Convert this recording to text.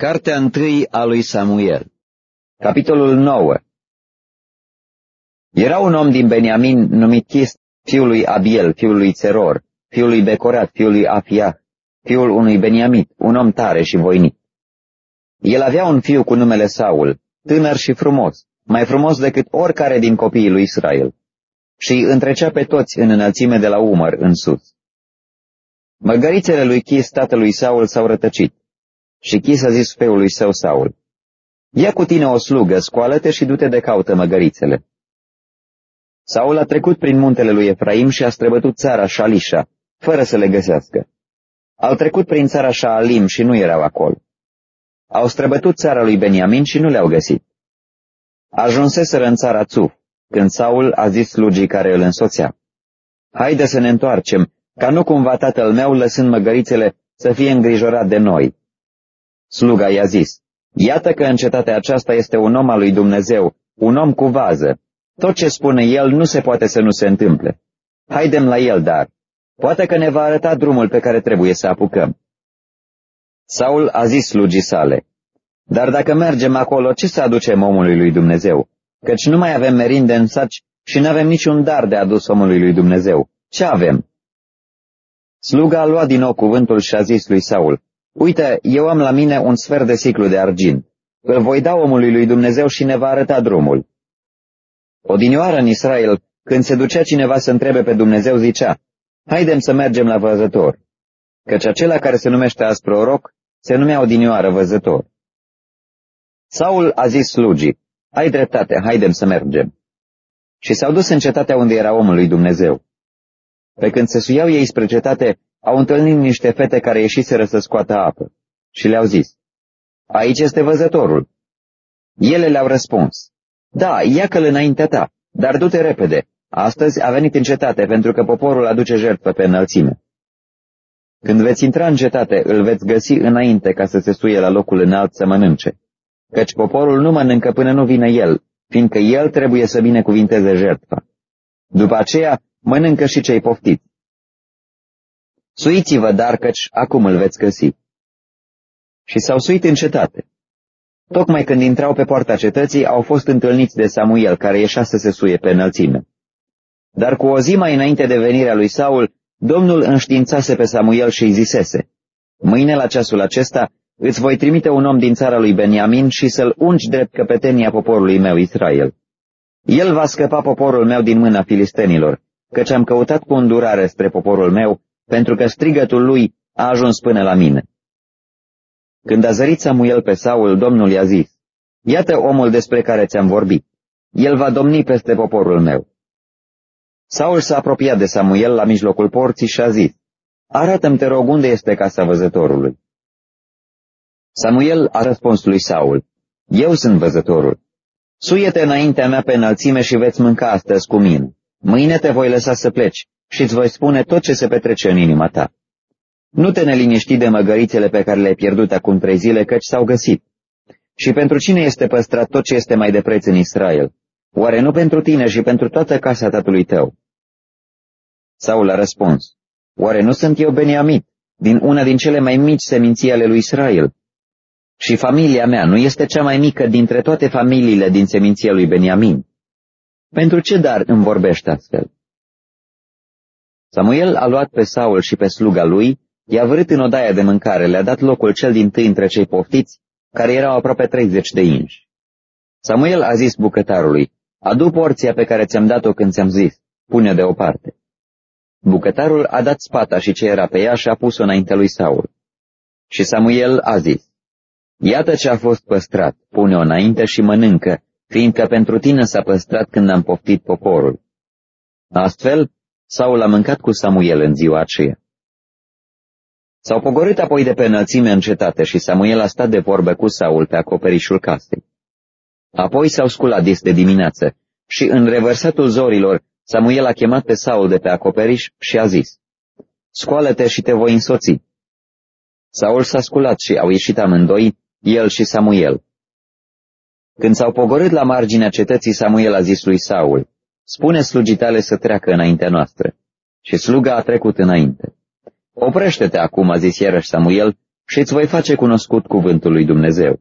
Cartea întâi a lui Samuel Capitolul 9 Era un om din Beniamin numit Chist, fiul lui Abiel, fiul lui Țeror, fiul lui Becorat, fiul lui Afiah, fiul unui Beniamit, un om tare și voinic. El avea un fiu cu numele Saul, tânăr și frumos, mai frumos decât oricare din copiii lui Israel, și îi întrecea pe toți în înălțime de la umăr în sus. Măgărițele lui Chis, tatălui Saul, s-au rătăcit și Chis a zis feului său Saul, Ia cu tine o slugă, scoală-te și du-te de caută măgărițele. Saul a trecut prin muntele lui Efraim și a străbătut țara Shalisha, fără să le găsească. Au trecut prin țara Shaalim și nu erau acolo. Au străbătut țara lui Beniamin și nu le-au găsit. Ajunseseră în țara Țuf, când Saul a zis slugii care îl însoțea. Haide să ne întoarcem, ca nu cumva tatăl meu, lăsând măgărițele, să fie îngrijorat de noi, Sluga i-a zis, Iată că în cetatea aceasta este un om al lui Dumnezeu, un om cu vază. Tot ce spune el nu se poate să nu se întâmple. Haidem la el, dar. Poate că ne va arăta drumul pe care trebuie să apucăm. Saul a zis slugii sale, Dar dacă mergem acolo, ce să aducem omului lui Dumnezeu? Căci nu mai avem merinde în saci și nu avem niciun dar de adus omului lui Dumnezeu. Ce avem? Sluga a luat din nou cuvântul și a zis lui Saul, Uite, eu am la mine un sfert de siclu de argint. Îl voi da omului lui Dumnezeu și ne va arăta drumul. Odinioară în Israel, când se ducea cineva să întrebe pe Dumnezeu, zicea, Haidem să mergem la văzător, căci acela care se numește azi proroc se numea odinioară văzător. Saul a zis slugii, ai dreptate, haidem să mergem. Și s-au dus în cetatea unde era omul lui Dumnezeu. Pe când se suiau ei spre cetate, au întâlnit niște fete care ieșiseră să scoată apă și le-au zis, Aici este văzătorul. Ele le-au răspuns, Da, ia-că-l înaintea ta, dar du-te repede. Astăzi a venit în cetate pentru că poporul aduce jertfă pe înălțime. Când veți intra în cetate, îl veți găsi înainte ca să se suie la locul înalt să mănânce, căci poporul nu mănâncă până nu vine el, fiindcă el trebuie să binecuvinteze jertfa. După aceea, mănâncă și cei poftiți. Suiți-vă, dar căci acum îl veți găsi. Și s-au suit în cetate. Tocmai când intrau pe poarta cetății, au fost întâlniți de Samuel, care ieșea să se suie pe înălțime. Dar cu o zi mai înainte de venirea lui Saul, Domnul înștiințase pe Samuel și îi zisese, Mâine la ceasul acesta îți voi trimite un om din țara lui Beniamin și să-l ungi drept căpetenia poporului meu Israel. El va scăpa poporul meu din mâna filistenilor, căci am căutat cu îndurare spre poporul meu pentru că strigătul lui a ajuns până la mine. Când a zărit Samuel pe Saul, Domnul i-a zis, Iată omul despre care ți-am vorbit. El va domni peste poporul meu. Saul s-a apropiat de Samuel la mijlocul porții și a zis, Arată-mi, te rog, unde este casa văzătorului. Samuel a răspuns lui Saul, Eu sunt văzătorul. Suiete înaintea mea pe înălțime și veți mânca astăzi cu mine. Mâine te voi lăsa să pleci și îți voi spune tot ce se petrece în inima ta. Nu te neliniști de măgărițele pe care le-ai pierdut acum trei zile, căci s-au găsit. Și pentru cine este păstrat tot ce este mai de preț în Israel? Oare nu pentru tine și pentru toată casa tatălui tău? Saul a răspuns, Oare nu sunt eu Beniamit, din una din cele mai mici seminții ale lui Israel? Și familia mea nu este cea mai mică dintre toate familiile din seminția lui Beniamin? Pentru ce dar îmi vorbești astfel? Samuel a luat pe Saul și pe sluga lui, i-a vărât în odaia de mâncare, le-a dat locul cel din tâi între cei poftiți, care erau aproape 30 de inși. Samuel a zis bucătarului, adu porția pe care ți-am dat-o când ți-am zis, pune deoparte. Bucătarul a dat spata și ce era pe ea și a pus-o înainte lui Saul. Și Samuel a zis, Iată ce a fost păstrat, pune-o înainte și mănâncă, fiindcă pentru tine s-a păstrat când am poftit poporul. Astfel, Saul a mâncat cu Samuel în ziua aceea. S-au pogorât apoi de pe înălțime în cetate și Samuel a stat de vorbă cu Saul pe acoperișul casei. Apoi s-au sculat dis de dimineață și în revărsatul zorilor Samuel a chemat pe Saul de pe acoperiș și a zis, Scoală-te și te voi însoți. Saul s-a sculat și au ieșit amândoi, el și Samuel. Când s-au pogorât la marginea cetății, Samuel a zis lui Saul, spune slugitale să treacă înaintea noastră. Și sluga a trecut înainte. Oprește-te acum, a zis iarăși Samuel, și îți voi face cunoscut cuvântul lui Dumnezeu.